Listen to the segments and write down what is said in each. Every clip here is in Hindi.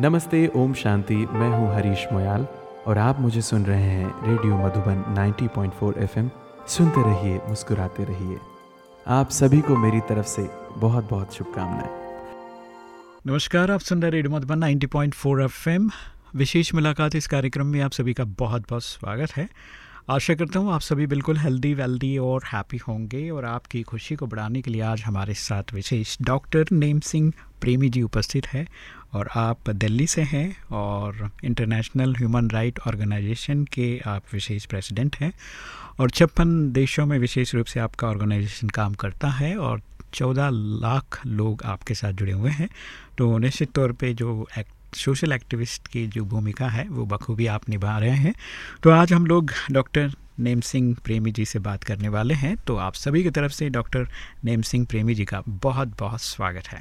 नमस्ते, ओम शांति। मैं हूँ हरीश मोयाल और आप मुझे सुन रहे हैं रेडियो मधुबन 90.4 एफएम। सुनते रहिए, मुस्कुराते रहिए। आप सभी को मेरी तरफ़ से बहुत बहुत शुभकामनाएँ। नमस्कार, आप सुन रहे रेडियो मधुबन 90.4 एफएम। विशेष मुलाकात इस कार्यक्रम में आप सभी का बहुत बहुत स्वागत है। आशा करता हूँ आप सभी बिल्कुल हेल्दी वेल्दी और हैप्पी होंगे और आपकी खुशी को बढ़ाने के लिए आज हमारे साथ विशेष डॉक्टर नेम सिंह प्रेमी जी उपस्थित है और आप दिल्ली से हैं और इंटरनेशनल ह्यूमन राइट ऑर्गेनाइजेशन के आप विशेष प्रेसिडेंट हैं और छप्पन देशों में विशेष रूप से आपका ऑर्गेनाइजेशन काम करता है और चौदह लाख लोग आपके साथ जुड़े हुए हैं। तो निश्चित तौर पे जो एक सोशल एक्टिविस्ट की जो भूमिका है वो बखूबी आप निभा रहे हैं। तो आज हम लोग डॉक्टर नेम सिंह प्रेमी जी से बात करने वाले हैं। तो आप सभी की तरफ़ से डॉक्टर नेम सिंह प्रेमी जी का बहुत बहुत स्वागत है।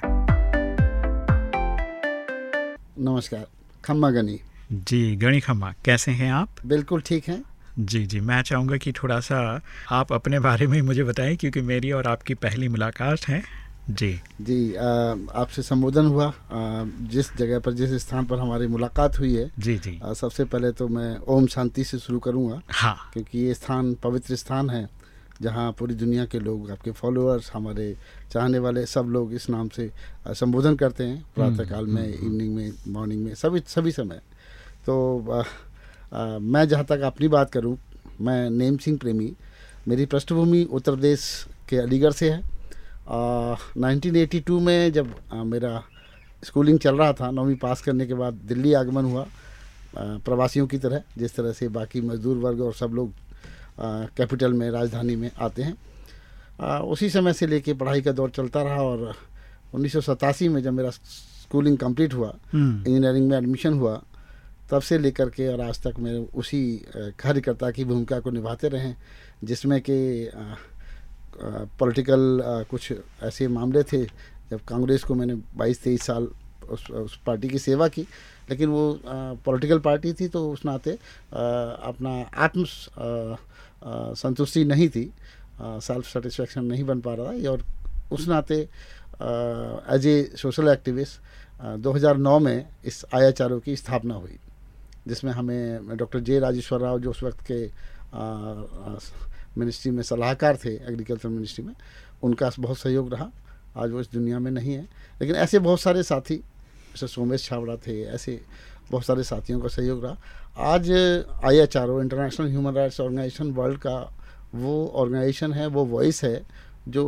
नमस्कार खम्मा गनी। जी गणी खम्मा कैसे हैं आप? बिल्कुल ठीक हैं। जी जी मैं चाहूँगा कि थोड़ा सा आप अपने बारे में मुझे बताएँ क्योंकि मेरी और आपकी पहली मुलाकात है। जी। जी आपसे संबोधन हुआ। आ, जिस जगह पर जिस स्थान पर हमारी मुलाकात हुई है जी जी। आ, सबसे पहले तो मैं ओम शांति से शुरू करूँगा। हाँ। क्योंकि ये स्थान पवित्र स्थान है जहाँ पूरी दुनिया के लोग आपके फॉलोअर्स हमारे चाहने वाले सब लोग इस नाम से संबोधन करते हैं। प्रातःकाल में इवनिंग में मॉर्निंग में सभी सभी समय। तो आ, आ, मैं जहाँ तक अपनी बात करूँ मैं नेम सिंह प्रेमी। मेरी पृष्ठभूमि उत्तर प्रदेश के अलीगढ़ से है। नाइनटीन एटी टू में जब आ, मेरा स्कूलिंग चल रहा था नौवीं पास करने के बाद दिल्ली आगमन हुआ प्रवासियों की तरह जिस तरह से बाकी मजदूर वर्ग और सब लोग कैपिटल में राजधानी में आते हैं। आ, उसी समय से लेके पढ़ाई का दौर चलता रहा और उन्नीस सौ सतासी में जब मेरा स्कूलिंग कंप्लीट हुआ इंजीनियरिंग में एडमिशन हुआ तब से लेकर के और आज तक मैं उसी कार्यकर्ता की भूमिका को निभाते रहे जिसमें कि पॉलिटिकल कुछ ऐसे मामले थे जब कांग्रेस को मैंने 22-23 साल उस, उस पार्टी की सेवा की लेकिन वो पॉलिटिकल पार्टी थी तो उस नाते अपना आत्म संतुष्टि नहीं थी सेल्फ सेटिस्फेक्शन नहीं बन पा रहा था और उस नाते एज ए सोशल एक्टिविस्ट 2009 में इस आई की स्थापना हुई जिसमें हमें डॉक्टर जे राजेश्वर राव जो उस वक्त के मिनिस्ट्री में सलाहकार थे एग्रीकल्चर मिनिस्ट्री में उनका बहुत सहयोग रहा। आज वो इस दुनिया में नहीं है। लेकिन ऐसे बहुत सारे साथी जैसे सोमेश छावड़ा थे ऐसे बहुत सारे साथियों का सहयोग रहा। आज I H R O international human rights organisation world का वो ऑर्गेनाइजेशन है वो वॉइस है जो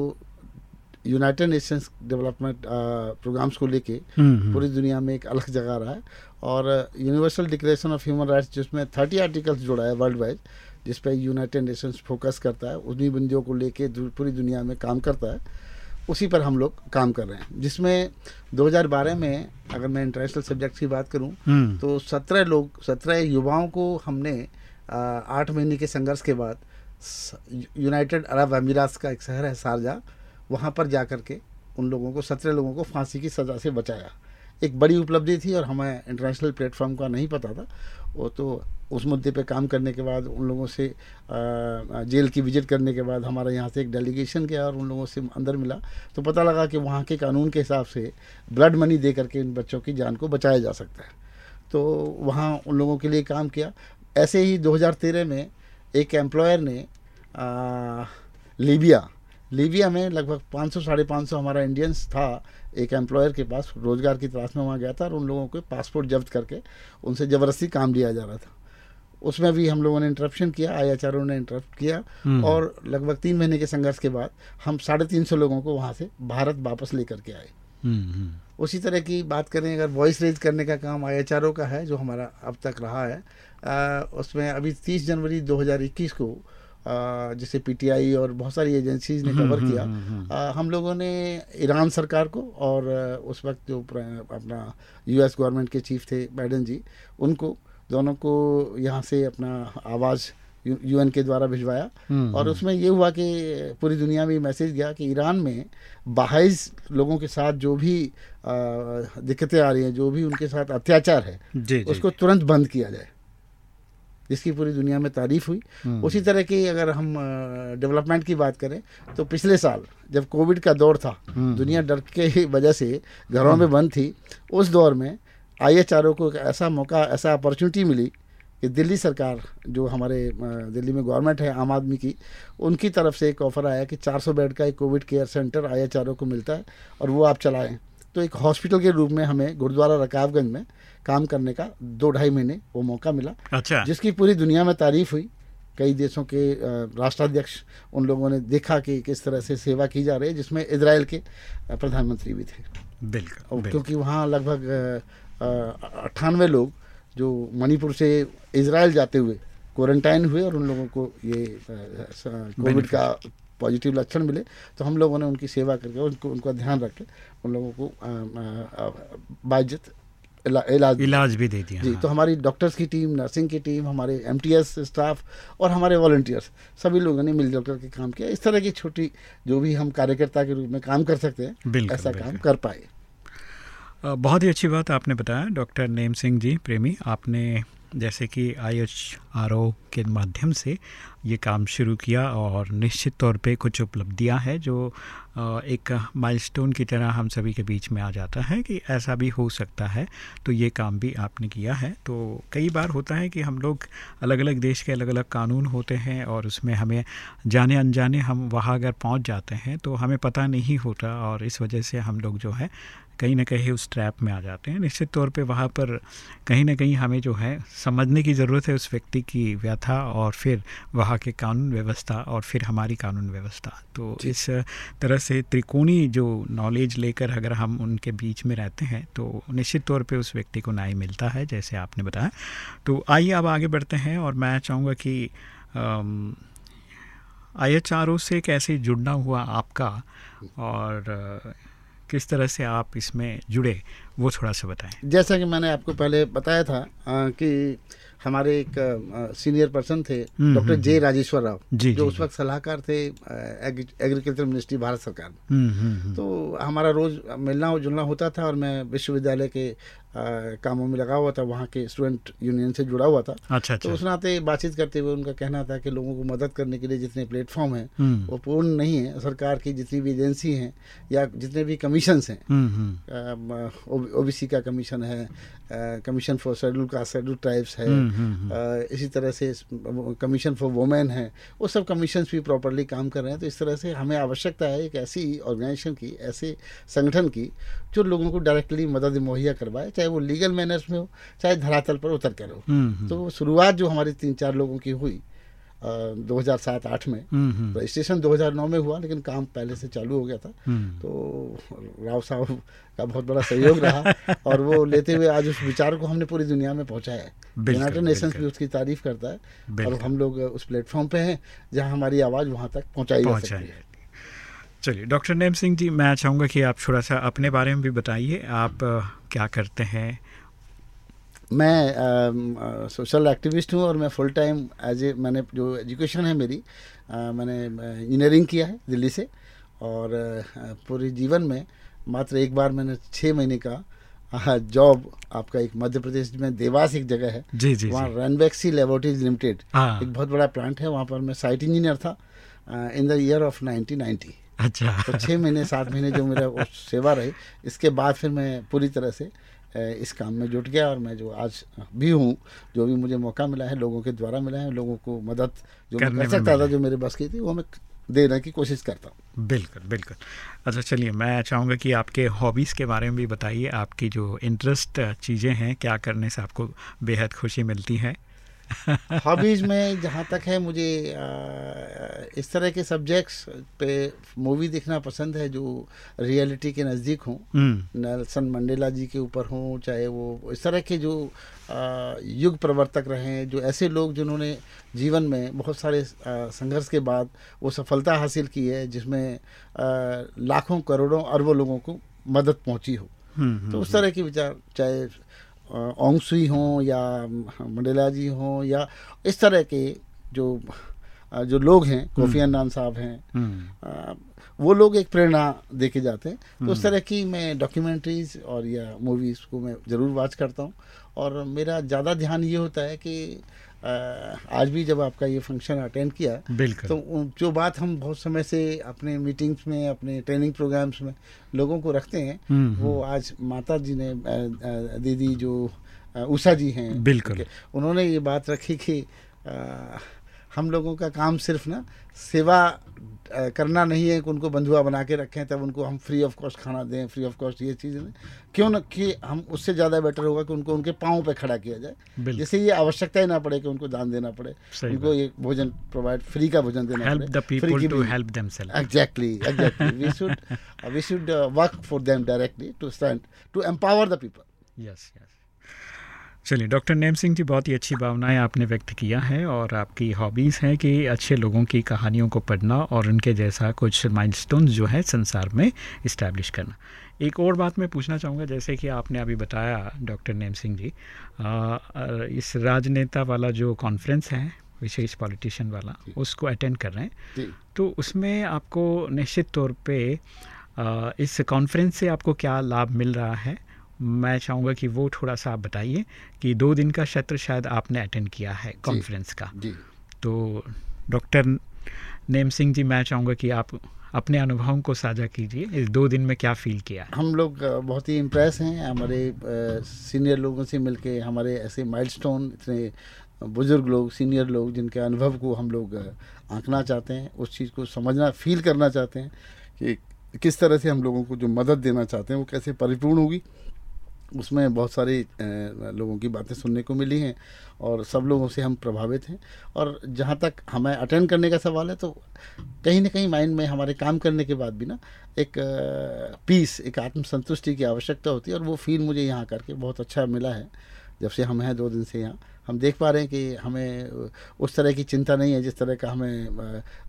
यूनाइटेड नेशंस डेवलपमेंट प्रोग्राम्स को लेके हम्म, हम्म। पूरी दुनिया में एक अलग जगह रहा है। और universal declaration of human rights जिसमें थर्टी आर्टिकल्स जुड़ा है वर्ल्ड वाइड जिस पर यूनाइटेड नेशंस फोकस करता है उन्हीं बंदियों को लेके पूरी दुनिया में काम करता है उसी पर हम लोग काम कर रहे हैं जिसमें 2012 में अगर मैं इंटरनेशनल सब्जेक्ट की बात करूँ हम्म। तो 17 लोग 17 युवाओं को हमने आठ महीने के संघर्ष के बाद यूनाइटेड अरब अमीरात का एक शहर है शारजा वहाँ पर जा कर के उन लोगों को सत्रह लोगों को फांसी की सज़ा से बचाया एक बड़ी उपलब्धि थी और हमें इंटरनेशनल प्लेटफॉर्म का नहीं पता था। वो तो उस मुद्दे पे काम करने के बाद उन लोगों से जेल की विज़िट करने के बाद हमारा यहाँ से एक डेलीगेशन गया और उन लोगों से अंदर मिला। तो पता लगा कि वहाँ के कानून के हिसाब से ब्लड मनी दे करके इन बच्चों की जान को बचाया जा सकता है। तो वहाँ उन लोगों के लिए काम किया। ऐसे ही 2013 में एक एम्प्लॉयर ने आ, लीबिया लीबिया में लगभग 500 साढ़े पाँच सौ हमारा इंडियंस था। एक एम्प्लॉयर के पास रोज़गार की तलाश में वहाँ गया था और उन लोगों के पासपोर्ट जब्त करके उनसे ज़बरदस्ती काम लिया जा रहा था उसमें भी हम लोगों ने इंटरप्शन किया आई एच ने इंटरप्ट किया हम्म। और लगभग तीन महीने के संघर्ष के बाद हम साढ़े तीन सौ लोगों को वहाँ से भारत वापस लेकर के आए हम्म, हम्म। उसी तरह की बात करें अगर वॉइस रेज करने का काम आई एच का है जो हमारा अब तक रहा है आ, उसमें अभी 30 जनवरी 2021 को जैसे पीटीआई और बहुत सारी एजेंसीज ने कवर किया। आ, हम लोगों ने ईरान सरकार को और उस वक्त जो अपना यूएस गवर्नमेंट के चीफ थे बाइडन जी उनको दोनों को यहाँ से अपना आवाज़ यूएन के द्वारा भिजवाया। और उसमें ये हुआ कि पूरी दुनिया में मैसेज गया कि ईरान में बाहज लोगों के साथ जो भी दिक्कतें आ रही हैं जो भी उनके साथ अत्याचार है जी, उसको तुरंत बंद किया जाए। जिसकी पूरी दुनिया में तारीफ़ हुई हम्म। उसी तरह की अगर हम डेवलपमेंट की बात करें तो पिछले साल जब कोविड का दौर था हम्म। दुनिया डर के वजह से घरों में बंद थी उस दौर में आईएचआरओ को एक ऐसा मौका ऐसा अपॉर्चुनिटी मिली कि दिल्ली सरकार जो हमारे दिल्ली में गवर्नमेंट है आम आदमी की उनकी तरफ़ से एक ऑफ़र आया कि 400 बेड का एक कोविड केयर सेंटर आईएचआरओ को मिलता है और वो आप चलाएँ तो एक हॉस्पिटल के रूप में हमें गुरुद्वारा रकाबगंज में काम करने का दो ढाई महीने वो मौका मिला अच्छा। जिसकी पूरी दुनिया में तारीफ़ हुई। कई देशों के राष्ट्राध्यक्ष उन लोगों ने देखा कि किस तरह से सेवा की जा रही है जिसमें इसराइल के प्रधानमंत्री भी थे। बिल्कुल क्योंकि वहाँ लगभग अट्ठानवे लोग जो मणिपुर से इसराइल जाते हुए क्वारंटाइन हुए और उन लोगों को ये कोविड का पॉजिटिव लक्षण मिले तो हम लोगों ने उनकी सेवा करके उनको उनका ध्यान रख के उन लोगों को बाइज्जत इलाज इलाज भी दे दिया जी हाँ। तो हमारी डॉक्टर्स की टीम नर्सिंग की टीम हमारे एमटीएस स्टाफ और हमारे वॉल्टियर्स सभी लोगों ने मिलजुल करके काम किया। इस तरह की छोटी जो भी हम कार्यकर्ता के रूप में काम कर सकते हैं ऐसा काम कर पाए। बहुत ही अच्छी बात आपने बताया डॉक्टर नेम सिंह जी प्रेमी आपने जैसे कि आई के माध्यम से ये काम शुरू किया और निश्चित तौर पे कुछ उपलब्धियाँ हैं जो एक माइलस्टोन की तरह हम सभी के बीच में आ जाता है कि ऐसा भी हो सकता है। तो ये काम भी आपने किया है। तो कई बार होता है कि हम लोग अलग अलग देश के अलग अलग कानून होते हैं और उसमें हमें जाने अनजाने हम वहाँ अगर पहुँच जाते हैं तो हमें पता नहीं होता और इस वजह से हम लोग जो है कहीं ना कहीं उस ट्रैप में आ जाते हैं। निश्चित तौर पे वहाँ पर कहीं ना कहीं हमें जो है समझने की ज़रूरत है उस व्यक्ति की व्यथा और फिर वहाँ के कानून व्यवस्था और फिर हमारी कानून व्यवस्था। तो इस तरह से त्रिकोणी जो नॉलेज लेकर अगर हम उनके बीच में रहते हैं तो निश्चित तौर पर उस व्यक्ति को न्याय मिलता है जैसे आपने बताया। तो आइए अब आगे बढ़ते हैं और मैं चाहूँगा कि आई एच आर ओ से कैसे जुड़ना हुआ आपका और किस तरह से आप इसमें जुड़े वो थोड़ा सा बताएँ। जैसा कि मैंने आपको पहले बताया था आ, कि हमारे एक आ, सीनियर पर्सन थे हम्म, डॉक्टर हम्म, जे हम्म। राजेश्वर राव जी, जो जी, उस वक्त सलाहकार थे एग्रीकल्चर मिनिस्ट्री भारत सरकार में। तो हमारा रोज मिलना जुलना होता था और मैं विश्वविद्यालय के कामों में लगा हुआ था वहाँ के स्टूडेंट यूनियन से जुड़ा हुआ था अच्छा, अच्छा। तो उस नाते बातचीत करते हुए उनका कहना था कि लोगों को मदद करने के लिए जितने प्लेटफॉर्म हैं हम्म। वो पूर्ण नहीं है सरकार की जितनी भी एजेंसी हैं या जितने भी कमीशन हैं हम्म, हम्म। ओबीसी का कमीशन है commission for schedule caste schedule tribes है इसी तरह से कमीशन फॉर वोमेन है वो सब कमीशन भी प्रॉपरली काम कर रहे हैं तो इस तरह से हमें आवश्यकता है एक ऐसी ऑर्गेनाइजेशन की ऐसे संगठन की जो लोगों को डायरेक्टली मदद मुहैया करवाए चाहे वो लीगल मैनर्स में हो चाहे धरातल पर उतर कर हो हम्म, हम्म। तो शुरुआत जो हमारी तीन चार लोगों की हुई दो हज़ार सात आठ में हम्म, रजिस्ट्रेशन दो हज़ार नौ में हुआ लेकिन काम पहले से चालू हो गया था। तो राव साहब का बहुत बड़ा सहयोग रहा और वो लेते हुए आज उस विचार को हमने पूरी दुनिया में पहुँचाया है। यूनाइटेड नेशंस भी उसकी तारीफ़ करता है और हम लोग उस प्लेटफॉर्म पे हैं जहाँ हमारी आवाज़ वहाँ तक पहुंचाई जा सकती है। चलिए डॉक्टर नेम सिंह जी मैं चाहूँगा कि आप थोड़ा सा अपने बारे में भी बताइए आप क्या करते हैं? मैं सोशल एक्टिविस्ट हूँ और मैं फुल टाइम एज ए मैंने जो एजुकेशन है मेरी आ, मैंने इंजीनियरिंग किया है दिल्ली से और पूरे जीवन में मात्र एक बार मैंने छः महीने का जॉब आपका एक मध्य प्रदेश में देवास एक जगह है। जी जी वहाँ रनबैक्सी लेबोरेटरीज लिमिटेड एक बहुत बड़ा प्लांट है वहाँ पर मैं साइट इंजीनियर था इन द ईयर ऑफ़ 1990 अच्छा। तो छः महीने सात महीने जो मेरा सेवा रही इसके बाद फिर मैं पूरी तरह से इस काम में जुट गया और मैं जो आज भी हूँ जो भी मुझे मौका मिला है लोगों के द्वारा मिला है लोगों को मदद जो मैं कर सकता था जो मेरे बस की थी वो मैं देने की कोशिश करता हूँ। बिल्कुल बिल्कुल। अच्छा चलिए मैं चाहूँगा कि आपके हॉबीज़ के बारे में भी बताइए आपकी जो इंटरेस्ट चीज़ें हैं क्या करने से आपको बेहद खुशी मिलती है? हॉबीज में जहाँ तक है मुझे इस तरह के सब्जेक्ट्स पे मूवी देखना पसंद है जो रियलिटी के नज़दीक हों। हम्म। नेल्सन मंडेला जी के ऊपर हों चाहे वो इस तरह के जो युग प्रवर्तक रहे हैं जो ऐसे लोग जिन्होंने जीवन में बहुत सारे संघर्ष के बाद वो सफलता हासिल की है जिसमें लाखों करोड़ों अरबों लोगों को मदद पहुँची हो। हम्म, तो उस हम्म, तरह के विचार चाहे ओंगसुई हों या मंडेला जी हों या इस तरह के जो जो लोग हैं कोफी अन्नान साहब हैं हम्म, वो लोग एक प्रेरणा दे के जाते हैं। तो उस तरह की मैं डॉक्यूमेंट्रीज और या मूवीज़ को मैं ज़रूर वाच करता हूँ। और मेरा ज़्यादा ध्यान ये होता है कि आज भी जब आपका ये फ़ंक्शन अटेंड किया तो जो बात हम बहुत समय से अपने मीटिंग्स में अपने ट्रेनिंग प्रोग्राम्स में लोगों को रखते हैं हम्म, वो आज माता जी ने दीदी जो उषा जी हैं बिल्कुल। उन्होंने ये बात रखी कि हम लोगों का काम सिर्फ़ ना सेवा करना नहीं है कि उनको बंधुआ बना के रखें तब उनको हम फ्री ऑफ़ कॉस्ट खाना दें फ्री ऑफ़ कॉस्ट ये चीज़ें दें। क्यों ना कि हम उससे ज़्यादा बेटर होगा कि उनको उनके पाँव पे खड़ा किया जाए। जिससे ये आवश्यकता ही ना पड़े कि उनको दान देना पड़े। उनको ये भोजन प्रोवाइड फ्री का भोजन देना हेल्प पड़े। द फ्री पीपल की टू भी- help themselves Exactly, exactly. we should uh, we should uh, work for them directly to stand to empower the people. Yes yes चलिए डॉक्टर नेम सिंह जी बहुत ही अच्छी भावनाएँ आपने व्यक्त किया है और आपकी हॉबीज़ हैं कि अच्छे लोगों की कहानियों को पढ़ना और उनके जैसा कुछ माइलस्टोन्स जो है संसार में इस्टेब्लिश करना। एक और बात मैं पूछना चाहूँगा जैसे कि आपने अभी बताया डॉक्टर नेम सिंह जी आ, इस राजनेता वाला जो कॉन्फ्रेंस है विशेष पॉलिटिशियन वाला उसको अटेंड कर रहे हैं। तो उसमें आपको निश्चित तौर पे आ, इस कॉन्फ्रेंस से आपको क्या लाभ मिल रहा है? मैं चाहूँगा कि वो थोड़ा सा आप बताइए कि दो दिन का सत्र शायद आपने अटेंड किया है कॉन्फ्रेंस का। जी। तो डॉक्टर नेम सिंह जी मैं चाहूँगा कि आप अपने अनुभवों को साझा कीजिए इस दो दिन में क्या फील किया हम लोग बहुत ही इम्प्रेस हैं हमारे सीनियर लोगों से मिलके हमारे ऐसे माइलस्टोन इतने बुज़ुर्ग लोग सीनियर लोग जिनके अनुभव को हम लोग आंकना चाहते हैं उस चीज़ को समझना फील करना चाहते हैं कि किस तरह से हम लोगों को जो मदद देना चाहते हैं वो कैसे परिपूर्ण होगी। उसमें बहुत सारी लोगों की बातें सुनने को मिली हैं और सब लोगों से हम प्रभावित हैं और जहाँ तक हमें अटेंड करने का सवाल है तो कहीं ना कहीं माइंड में हमारे काम करने के बाद भी ना एक पीस एक आत्मसंतुष्टि की आवश्यकता होती है और वो फील मुझे यहाँ करके बहुत अच्छा मिला है जब से हम हैं दो दिन से यहाँ हम देख पा रहे हैं कि हमें उस तरह की चिंता नहीं है जिस तरह का हमें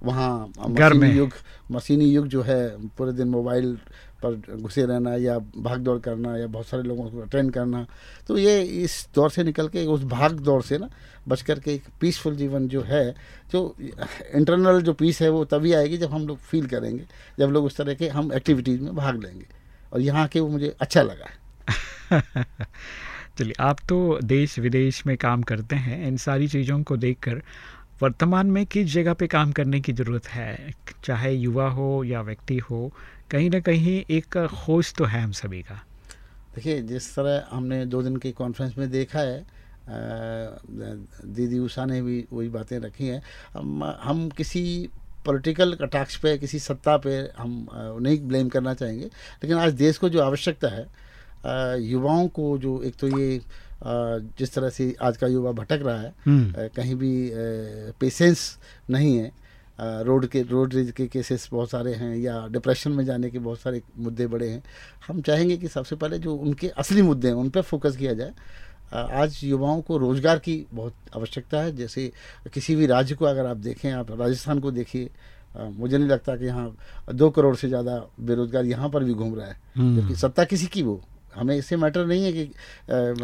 वहाँ घर में। मशीनी युग मशीनी युग जो है पूरे दिन मोबाइल पर घुसे रहना या भाग दौड़ करना या बहुत सारे लोगों को अटेंड करना। तो ये इस दौर से निकल के, उस भाग दौड़ से ना, बच कर के एक पीसफुल जीवन जो है, जो इंटरनल जो पीस है वो तभी आएगी जब हम लोग फील करेंगे, जब लोग उस तरह के हम एक्टिविटीज़ में भाग लेंगे। और यहाँ के वो मुझे अच्छा लगा। चलिए, आप तो देश विदेश में काम करते हैं, इन सारी चीज़ों को देखकर वर्तमान में किस जगह पे काम करने की ज़रूरत है? चाहे युवा हो या व्यक्ति हो कहीं ना कहीं एक खोज तो है हम सभी का। देखिए जिस तरह हमने दो दिन की कॉन्फ्रेंस में देखा है दीदी उषा ने भी वही बातें रखी हैं। हम हम किसी पॉलिटिकल कटाक्ष पे किसी सत्ता पे हम नहीं ब्लेम करना चाहेंगे। लेकिन आज देश को जो आवश्यकता है युवाओं को जो एक तो ये जिस तरह से आज का युवा भटक रहा है हम्म, कहीं भी पेशेंस नहीं है। रोड के रोड रेज के केसेस बहुत सारे हैं या डिप्रेशन में जाने के बहुत सारे मुद्दे बड़े हैं। हम चाहेंगे कि सबसे पहले जो उनके असली मुद्दे हैं उन पर फोकस किया जाए। आज युवाओं को रोज़गार की बहुत आवश्यकता है। जैसे किसी भी राज्य को अगर आप देखें आप राजस्थान को देखिए मुझे नहीं लगता कि यहाँ दो करोड़ से ज़्यादा बेरोजगार यहाँ पर भी घूम रहा है। हम्म, जबकि सत्ता किसी की वो हमें इससे मैटर नहीं है कि अ,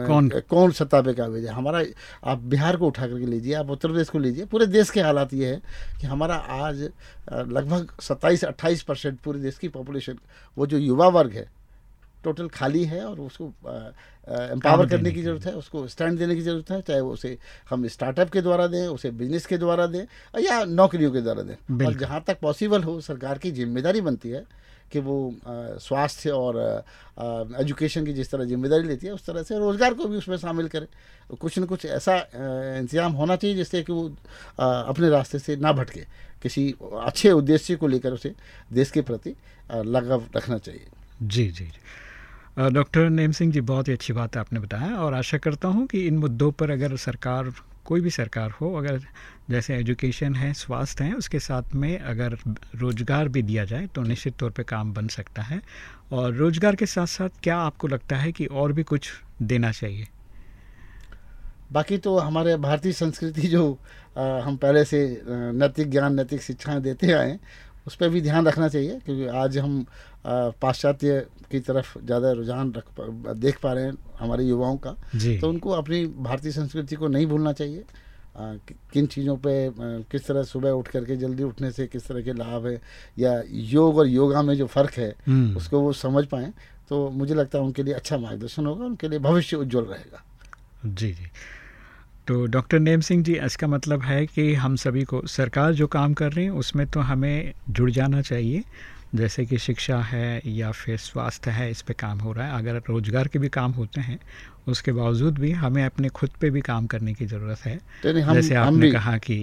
कौन? कौन सत्ता पे काबिज है। हमारा आप बिहार को उठा करके लीजिए आप उत्तर प्रदेश को लीजिए पूरे देश के हालात ये है कि हमारा आज लगभग सत्ताईस अट्ठाईस परसेंट पूरे देश की पॉपुलेशन वो जो युवा वर्ग है टोटल खाली है और उसको एम्पावर करने की ज़रूरत है उसको स्टैंड देने की ज़रूरत है चाहे वो उसे हम स्टार्टअप के द्वारा दें उसे बिज़नेस के द्वारा दें या नौकरियों के द्वारा दें। और जहाँ तक पॉसिबल हो सरकार की ज़िम्मेदारी बनती है कि वो स्वास्थ्य और एजुकेशन की जिस तरह ज़िम्मेदारी लेती है, उस तरह से रोज़गार को भी उसमें शामिल करे। कुछ न कुछ ऐसा इंतज़ाम होना चाहिए जिससे कि वो अपने रास्ते से ना भटके। किसी अच्छे उद्देश्य को लेकर उसे देश के प्रति लगाव रखना चाहिए। जी जी डॉक्टर नेम सिंह जी, बहुत ही अच्छी बात आपने बताया और आशा करता हूँ कि इन मुद्दों पर अगर सरकार कोई भी सरकार हो अगर जैसे एजुकेशन है स्वास्थ्य है उसके साथ में अगर रोज़गार भी दिया जाए तो निश्चित तौर पे काम बन सकता है। और रोज़गार के साथ साथ क्या आपको लगता है कि और भी कुछ देना चाहिए? बाकी तो हमारे भारतीय संस्कृति जो आ, हम पहले से नैतिक ज्ञान नैतिक शिक्षाएँ देते आए उस पर भी ध्यान रखना चाहिए क्योंकि आज हम पाश्चात्य की तरफ़ ज़्यादा रुझान रख देख पा रहे हैं हमारे युवाओं का। तो उनको अपनी भारतीय संस्कृति को नहीं भूलना चाहिए। आ, किन चीज़ों पे किस तरह सुबह उठ करके जल्दी उठने से किस तरह के लाभ है या योग और योगा में जो फ़र्क है हम्म। उसको वो समझ पाएँ तो मुझे लगता है उनके लिए अच्छा मार्गदर्शन होगा उनके लिए भविष्य उज्जवल रहेगा। जी जी। तो डॉक्टर नेम सिंह जी, इसका मतलब है कि हम सभी को, सरकार जो काम कर रही है, उसमें तो हमें जुड़ जाना चाहिए। जैसे कि शिक्षा है या फिर स्वास्थ्य है इस पे काम हो रहा है। अगर रोज़गार के भी काम होते हैं उसके बावजूद भी हमें अपने खुद पे भी काम करने की ज़रूरत है। हम, जैसे आपने कहा कि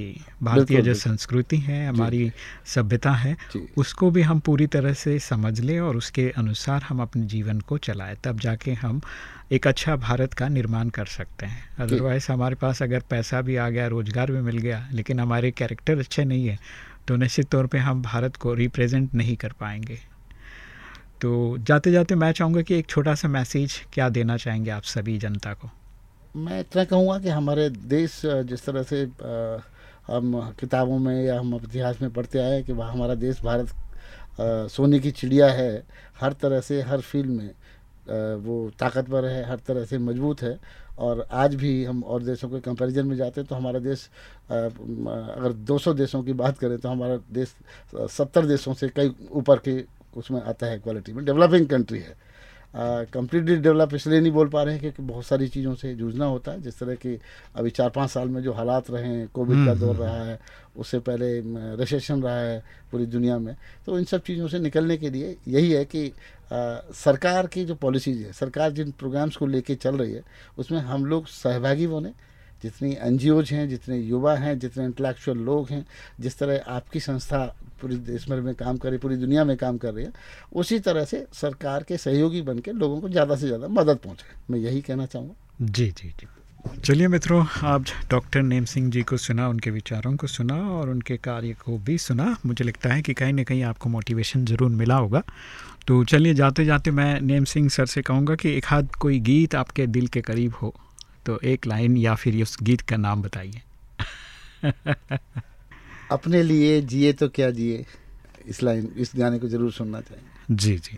भारतीय जो संस्कृति है हमारी सभ्यता है उसको भी हम पूरी तरह से समझ लें और उसके अनुसार हम अपने जीवन को चलाएँ तब जाके हम एक अच्छा भारत का निर्माण कर सकते हैं। अदरवाइज़ हमारे पास अगर पैसा भी आ गया रोज़गार भी मिल गया लेकिन हमारे कैरेक्टर अच्छे नहीं है तो निश्चित तौर पे हम भारत को रिप्रेजेंट नहीं कर पाएँगे। तो जाते जाते मैं चाहूँगा कि एक छोटा सा मैसेज क्या देना चाहेंगे आप सभी जनता को? मैं इतना कहूँगा कि हमारे देश जिस तरह से हम किताबों में या हम इतिहास में पढ़ते आए कि वह हमारा देश भारत सोने की चिड़िया है, हर तरह से हर फ़ील्ड में वो ताकतवर है, हर तरह से मज़बूत है। और आज भी हम और देशों के कंपैरिजन में जाते हैं तो हमारा देश अगर 200 देशों की बात करें तो हमारा देश 70 देशों से कई ऊपर के उसमें आता है क्वालिटी में। डेवलपिंग कंट्री है। कम्प्लीटली डेवलप इसलिए नहीं बोल पा रहे हैं क्योंकि बहुत सारी चीज़ों से जूझना होता है। जिस तरह की अभी चार पाँच साल में जो हालात रहे हैं कोविड का हम्म, दौर हम्म, रहा है उससे पहले रिसेशन रहा है पूरी दुनिया में तो इन सब चीज़ों से निकलने के लिए यही है कि आ, सरकार की जो पॉलिसीज़ है सरकार जिन प्रोग्राम्स को लेके चल रही है उसमें हम लोग सहभागी बने जितनी एन हैं, जितने युवा हैं, जितने इंटेलेक्चुअल लोग हैं, जिस तरह आपकी संस्था पूरी देश भर में काम कर रही है पूरी दुनिया में काम कर रही है, उसी तरह से सरकार के सहयोगी बन के लोगों को ज़्यादा से ज़्यादा मदद पहुँचे मैं यही कहना चाहूँगा। जी जी जी। चलिए मित्रों, आप डॉक्टर नेम सिंह जी को सुना, उनके विचारों को सुना और उनके कार्य को भी सुना। मुझे लगता है कि कहीं ना कहीं आपको मोटिवेशन ज़रूर मिला होगा। तो चलिए जाते जाते मैं नेम सिंह सर से कहूँगा कि एक हाथ कोई गीत आपके दिल के करीब हो तो एक लाइन या फिर उस गीत का नाम बताइए। अपने लिए जिए तो क्या जिए? इस लाइन इस गाने को ज़रूर सुनना चाहिए। जी जी।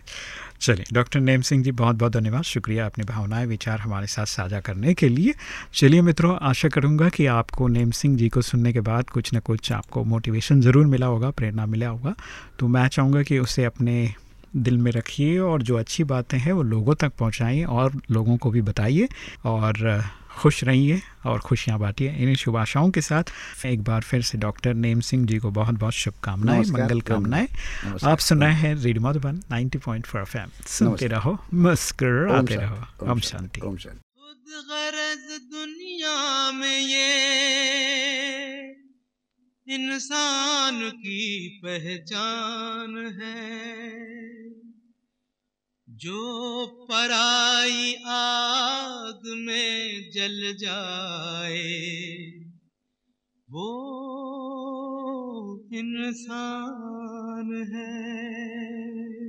चलिए डॉक्टर नेम सिंह जी बहुत बहुत धन्यवाद। शुक्रिया अपनी भावनाएँ विचार हमारे साथ साझा करने के लिए। चलिए मित्रों आशा करूँगा कि आपको नेम सिंह जी को सुनने के बाद कुछ ना कुछ आपको मोटिवेशन ज़रूर मिला होगा प्रेरणा मिला होगा। तो मैं चाहूँगा कि उसे अपने दिल में रखिए और जो अच्छी बातें हैं वो लोगों तक पहुँचाएँ और लोगों को भी बताइए। और खुश रहिए और खुशियाँ बांटिए। इन्हीं शुभ आशाओं के साथ एक बार फिर से डॉक्टर नेम सिंह जी को बहुत बहुत शुभकामनाएँ मंगल कामनाएँ आप सुन रहे हैं रेडियो मधुबन 90.4 पॉइंट सुनते रहो मुस्कर आते रहो। ओम शांति ओम शांति। दुनिया में ये इंसान की पहचान है। जो पराई आग में जल जाए वो इंसान है।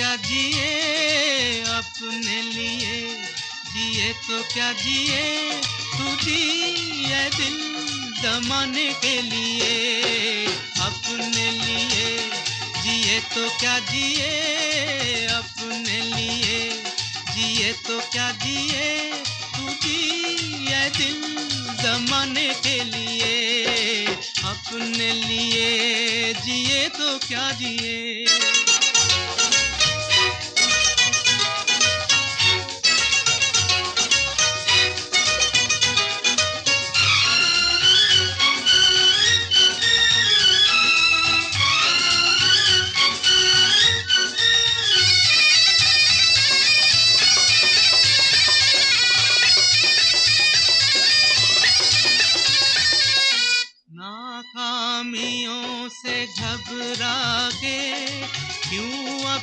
क्या जिए अपने लिए? जिए तो क्या जिए? तू जिए दिल जमाने के लिए। अपने लिए। जिए तो क्या जिए? अपने लिए। जिए तो क्या जिए? तू जिए दिल जमाने के लिए। अपने लिए जिए तो क्या जिए?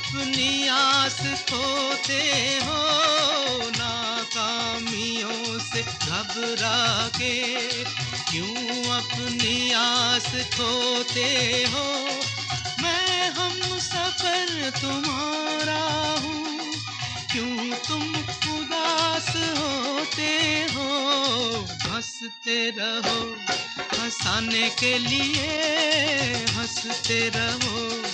अपनी आस खोते हो, नाकामियों से घबरा के क्यों अपनी आस खोते हो? मैं हम सफ़र तुम्हारा हूँ। क्यों तुम उदास होते हो? हँसते रहो, हंसाने के लिए हँसते रहो।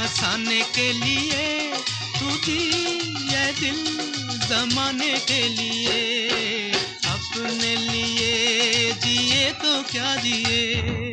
हंसाने के लिए तू दी ये दिल जमाने के लिए। अपने लिए जिए तो क्या जिए?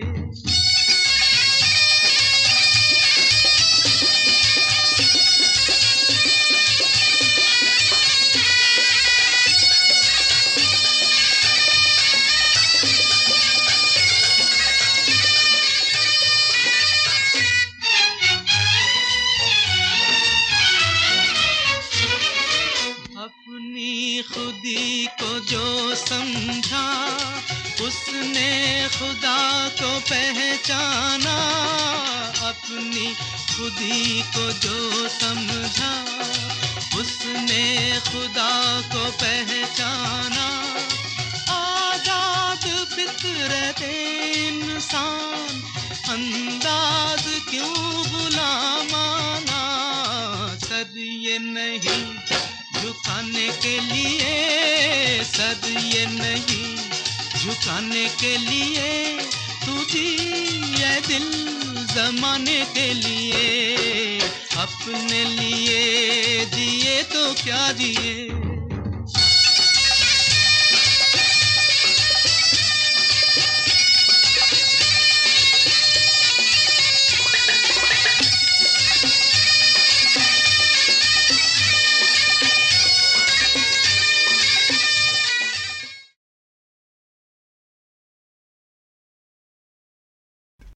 पहचाना अपनी खुदी को जो समझा, उसने खुदा को पहचाना। आज़ाद फितरत इंसान, अंदाज क्यों बुला माना? सद ये नहीं झुकाने के लिए, सद ये नहीं झुकाने के लिए। तुझी ये दिल जमाने के लिए अपने लिए दिए तो क्या जिए